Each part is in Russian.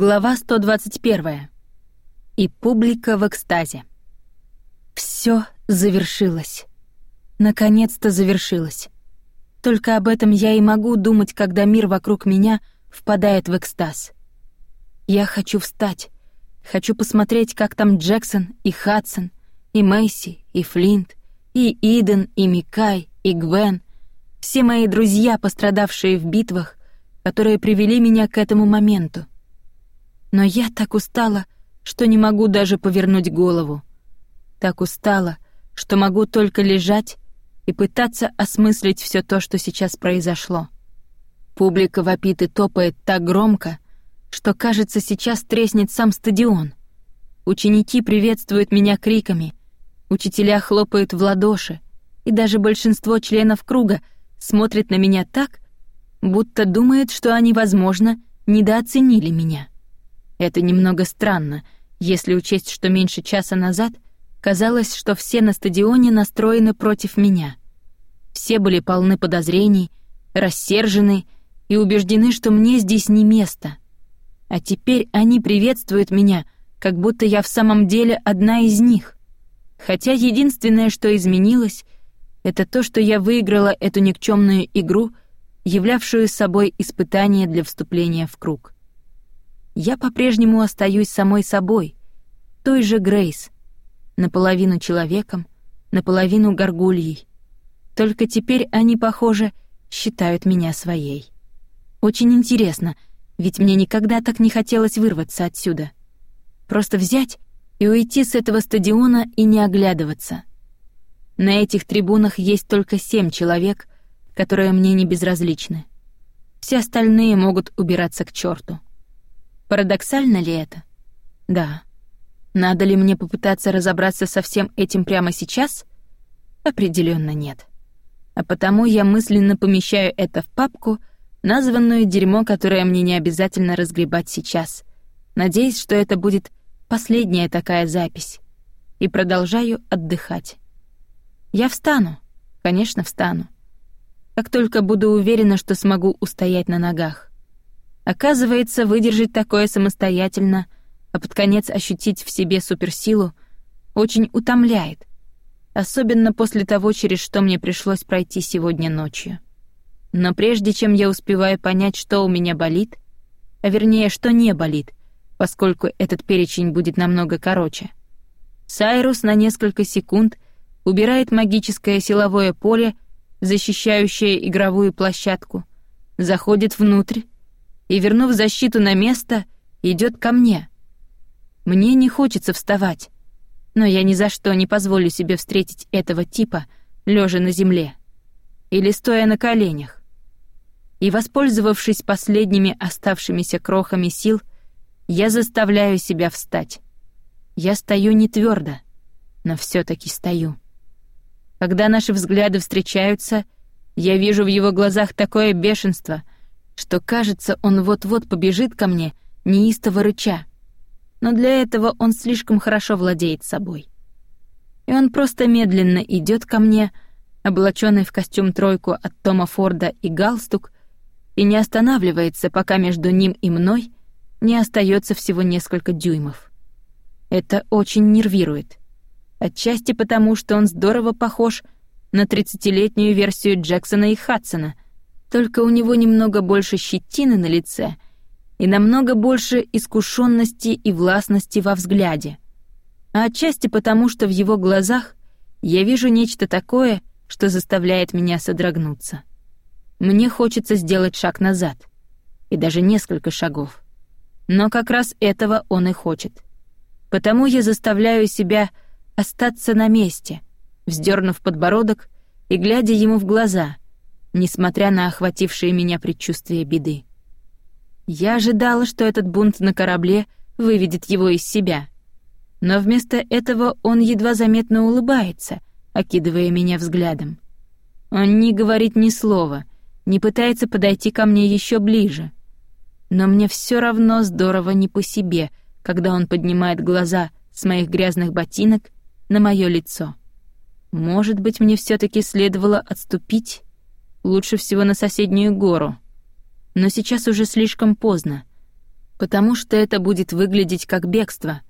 Глава 121. И публика в экстазе. Всё завершилось. Наконец-то завершилось. Только об этом я и могу думать, когда мир вокруг меня впадает в экстаз. Я хочу встать. Хочу посмотреть, как там Джексон и Хадсон, и Мэйси, и Флинт, и Иден, и Микай, и Гвен. Все мои друзья, пострадавшие в битвах, которые привели меня к этому моменту. Но я так устала, что не могу даже повернуть голову. Так устала, что могу только лежать и пытаться осмыслить все то, что сейчас произошло. Публика вопит и топает так громко, что, кажется, сейчас треснет сам стадион. Ученики приветствуют меня криками, учителя хлопают в ладоши, и даже большинство членов круга смотрит на меня так, будто думает, что они, возможно, недооценили меня. Это немного странно, если учесть, что меньше часа назад казалось, что все на стадионе настроены против меня. Все были полны подозрений, рассержены и убеждены, что мне здесь не место. А теперь они приветствуют меня, как будто я в самом деле одна из них. Хотя единственное, что изменилось, это то, что я выиграла эту никчемную игру, являвшую собой испытание для вступления в круг я по-прежнему остаюсь самой собой, той же Грейс, наполовину человеком, наполовину горгульей. Только теперь они, похоже, считают меня своей. Очень интересно, ведь мне никогда так не хотелось вырваться отсюда. Просто взять и уйти с этого стадиона и не оглядываться. На этих трибунах есть только семь человек, которые мне не безразличны. Все остальные могут убираться к черту. Парадоксально ли это? Да. Надо ли мне попытаться разобраться со всем этим прямо сейчас? Определенно нет. А потому я мысленно помещаю это в папку, названную «Дерьмо», которое мне не обязательно разгребать сейчас, надеясь, что это будет последняя такая запись, и продолжаю отдыхать. Я встану, конечно, встану. Как только буду уверена, что смогу устоять на ногах. Оказывается, выдержать такое самостоятельно, а под конец ощутить в себе суперсилу, очень утомляет, особенно после того, через что мне пришлось пройти сегодня ночью. Но прежде чем я успеваю понять, что у меня болит, а вернее, что не болит, поскольку этот перечень будет намного короче, Сайрус на несколько секунд убирает магическое силовое поле, защищающее игровую площадку, заходит внутрь и, вернув защиту на место, идет ко мне. Мне не хочется вставать, но я ни за что не позволю себе встретить этого типа, лежа на земле или стоя на коленях. И, воспользовавшись последними оставшимися крохами сил, я заставляю себя встать. Я стою не твердо, но все таки стою. Когда наши взгляды встречаются, я вижу в его глазах такое бешенство — что, кажется, он вот-вот побежит ко мне, неистово рыча. Но для этого он слишком хорошо владеет собой. И он просто медленно идет ко мне, облаченный в костюм-тройку от Тома Форда и галстук, и не останавливается, пока между ним и мной не остается всего несколько дюймов. Это очень нервирует. Отчасти потому, что он здорово похож на тридцатилетнюю версию Джексона и Хадсона — только у него немного больше щетины на лице и намного больше искушенности и властности во взгляде. А отчасти потому, что в его глазах я вижу нечто такое, что заставляет меня содрогнуться. Мне хочется сделать шаг назад, и даже несколько шагов. Но как раз этого он и хочет. Потому я заставляю себя остаться на месте, вздернув подбородок и глядя ему в глаза — несмотря на охватившее меня предчувствие беды. Я ожидала, что этот бунт на корабле выведет его из себя. Но вместо этого он едва заметно улыбается, окидывая меня взглядом. Он не говорит ни слова, не пытается подойти ко мне еще ближе. Но мне все равно здорово не по себе, когда он поднимает глаза с моих грязных ботинок на мое лицо. Может быть, мне все таки следовало отступить Лучше всего на соседнюю гору. Но сейчас уже слишком поздно. потому что это будет выглядеть как бегство,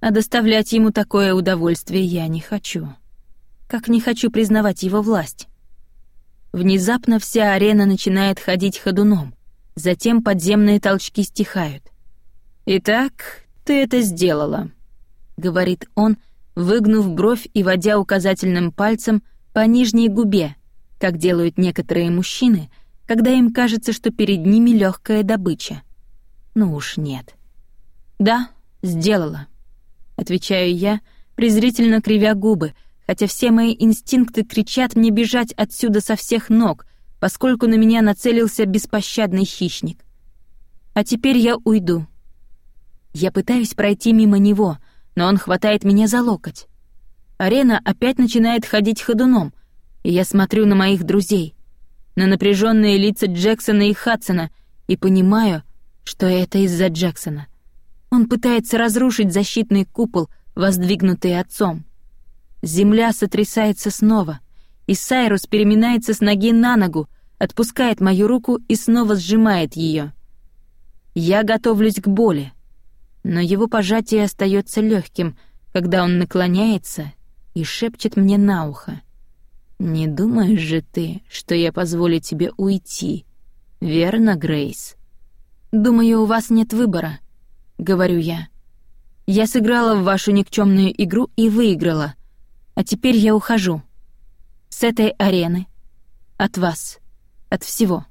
а доставлять ему такое удовольствие я не хочу. Как не хочу признавать его власть. Внезапно вся арена начинает ходить ходуном, затем подземные толчки стихают. «Итак, ты это сделала», — говорит он, выгнув бровь и водя указательным пальцем по нижней губе, как делают некоторые мужчины, когда им кажется, что перед ними легкая добыча. Ну уж нет. «Да, сделала», — отвечаю я, презрительно кривя губы, хотя все мои инстинкты кричат мне бежать отсюда со всех ног, поскольку на меня нацелился беспощадный хищник. А теперь я уйду. Я пытаюсь пройти мимо него, но он хватает меня за локоть. Арена опять начинает ходить ходуном, и я смотрю на моих друзей, на напряженные лица Джексона и Хадсона, и понимаю, что это из-за Джексона. Он пытается разрушить защитный купол, воздвигнутый отцом. Земля сотрясается снова, и Сайрус переминается с ноги на ногу, отпускает мою руку и снова сжимает ее. Я готовлюсь к боли, но его пожатие остается легким, когда он наклоняется и шепчет мне на ухо. «Не думаешь же ты, что я позволю тебе уйти, верно, Грейс?» «Думаю, у вас нет выбора», — говорю я. «Я сыграла в вашу никчемную игру и выиграла, а теперь я ухожу. С этой арены. От вас. От всего».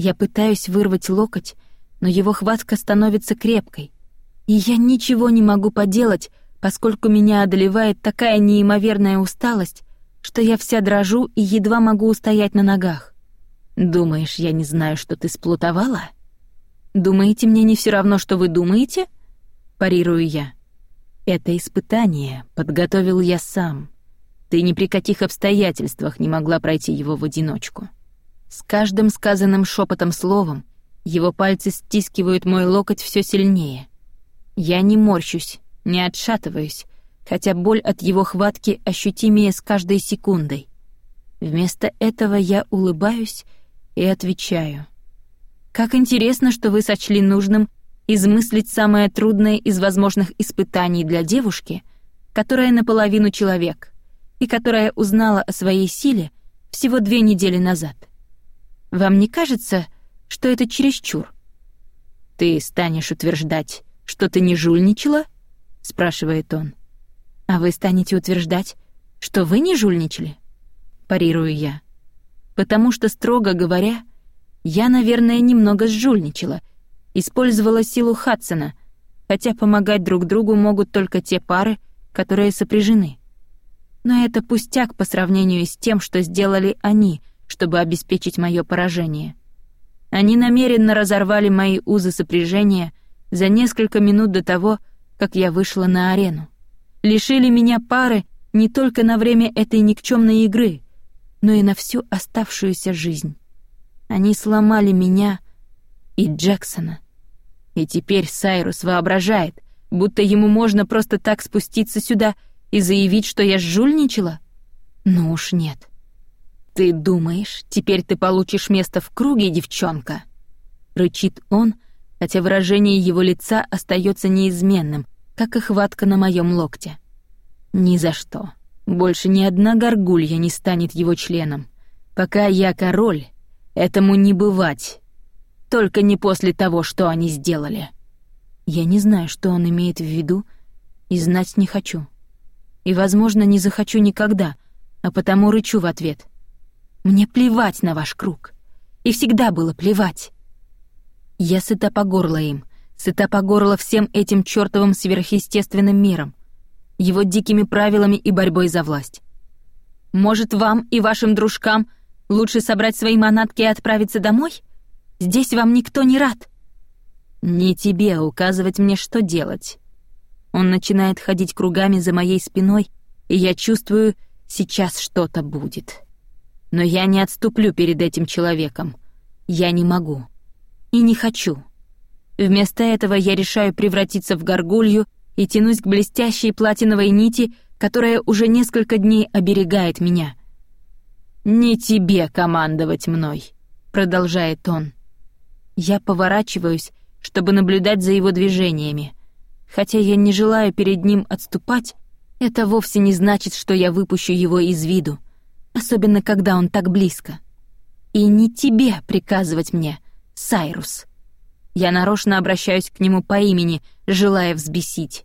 Я пытаюсь вырвать локоть, но его хватка становится крепкой, и я ничего не могу поделать, поскольку меня одолевает такая неимоверная усталость, что я вся дрожу и едва могу устоять на ногах. «Думаешь, я не знаю, что ты сплутовала?» Думаете, мне не все равно, что вы думаете? Парирую я. Это испытание подготовил я сам. Ты ни при каких обстоятельствах не могла пройти его в одиночку. С каждым сказанным шепотом словом его пальцы стискивают мой локоть все сильнее. Я не морщусь, не отшатываюсь, хотя боль от его хватки ощутимее с каждой секундой. Вместо этого я улыбаюсь и отвечаю — как интересно, что вы сочли нужным измыслить самое трудное из возможных испытаний для девушки, которая наполовину человек и которая узнала о своей силе всего две недели назад. Вам не кажется, что это чересчур? Ты станешь утверждать, что ты не жульничала? спрашивает он. А вы станете утверждать, что вы не жульничали? парирую я. Потому что строго говоря, я, наверное, немного сжульничала, использовала силу Хадсона, хотя помогать друг другу могут только те пары, которые сопряжены. Но это пустяк по сравнению с тем, что сделали они, чтобы обеспечить мое поражение. Они намеренно разорвали мои узы сопряжения за несколько минут до того, как я вышла на арену. Лишили меня пары не только на время этой никчемной игры, но и на всю оставшуюся жизнь. Они сломали меня и Джексона. И теперь Сайрус воображает, будто ему можно просто так спуститься сюда и заявить, что я жульничала? Ну уж нет. Ты думаешь, теперь ты получишь место в круге, девчонка? Рычит он, хотя выражение его лица остается неизменным, как и хватка на моем локте. Ни за что. Больше ни одна горгулья не станет его членом. Пока я король, Этому не бывать. Только не после того, что они сделали. Я не знаю, что он имеет в виду, и знать не хочу. И, возможно, не захочу никогда, а потому рычу в ответ. Мне плевать на ваш круг. И всегда было плевать. Я сыта по горло им, сыта по горло всем этим чёртовым сверхъестественным миром, его дикими правилами и борьбой за власть. Может, вам и вашим дружкам — Лучше собрать свои манатки и отправиться домой? Здесь вам никто не рад». «Не тебе указывать мне, что делать». Он начинает ходить кругами за моей спиной, и я чувствую, сейчас что-то будет. Но я не отступлю перед этим человеком. Я не могу. И не хочу. Вместо этого я решаю превратиться в горгулью и тянусь к блестящей платиновой нити, которая уже несколько дней оберегает меня. «Не тебе командовать мной», — продолжает он. Я поворачиваюсь чтобы наблюдать за его движениями. Хотя я не желаю перед ним отступать, это вовсе не значит, что я выпущу его из виду, особенно когда он так близко. И не тебе приказывать мне, Сайрус. Я нарочно обращаюсь к нему по имени, желая взбесить.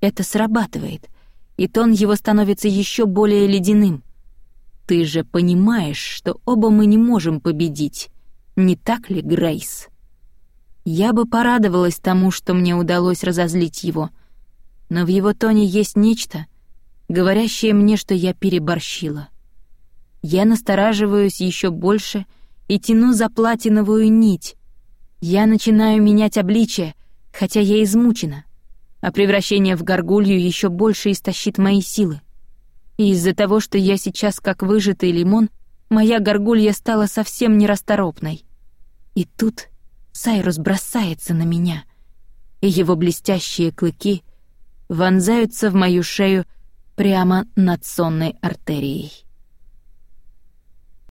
Это срабатывает, и тон его становится еще более ледяным. Ты же понимаешь, что оба мы не можем победить, не так ли, Грейс? Я бы порадовалась тому, что мне удалось разозлить его, но в его тоне есть нечто, говорящее мне, что я переборщила. Я настораживаюсь еще больше и тяну за платиновую нить. Я начинаю менять обличие, хотя я измучена, а превращение в горгулью еще больше истощит мои силы. И из-за того, что я сейчас как выжатый лимон, моя горгулья стала совсем нерасторопной. И тут Сайрус бросается на меня, и его блестящие клыки вонзаются в мою шею прямо над сонной артерией.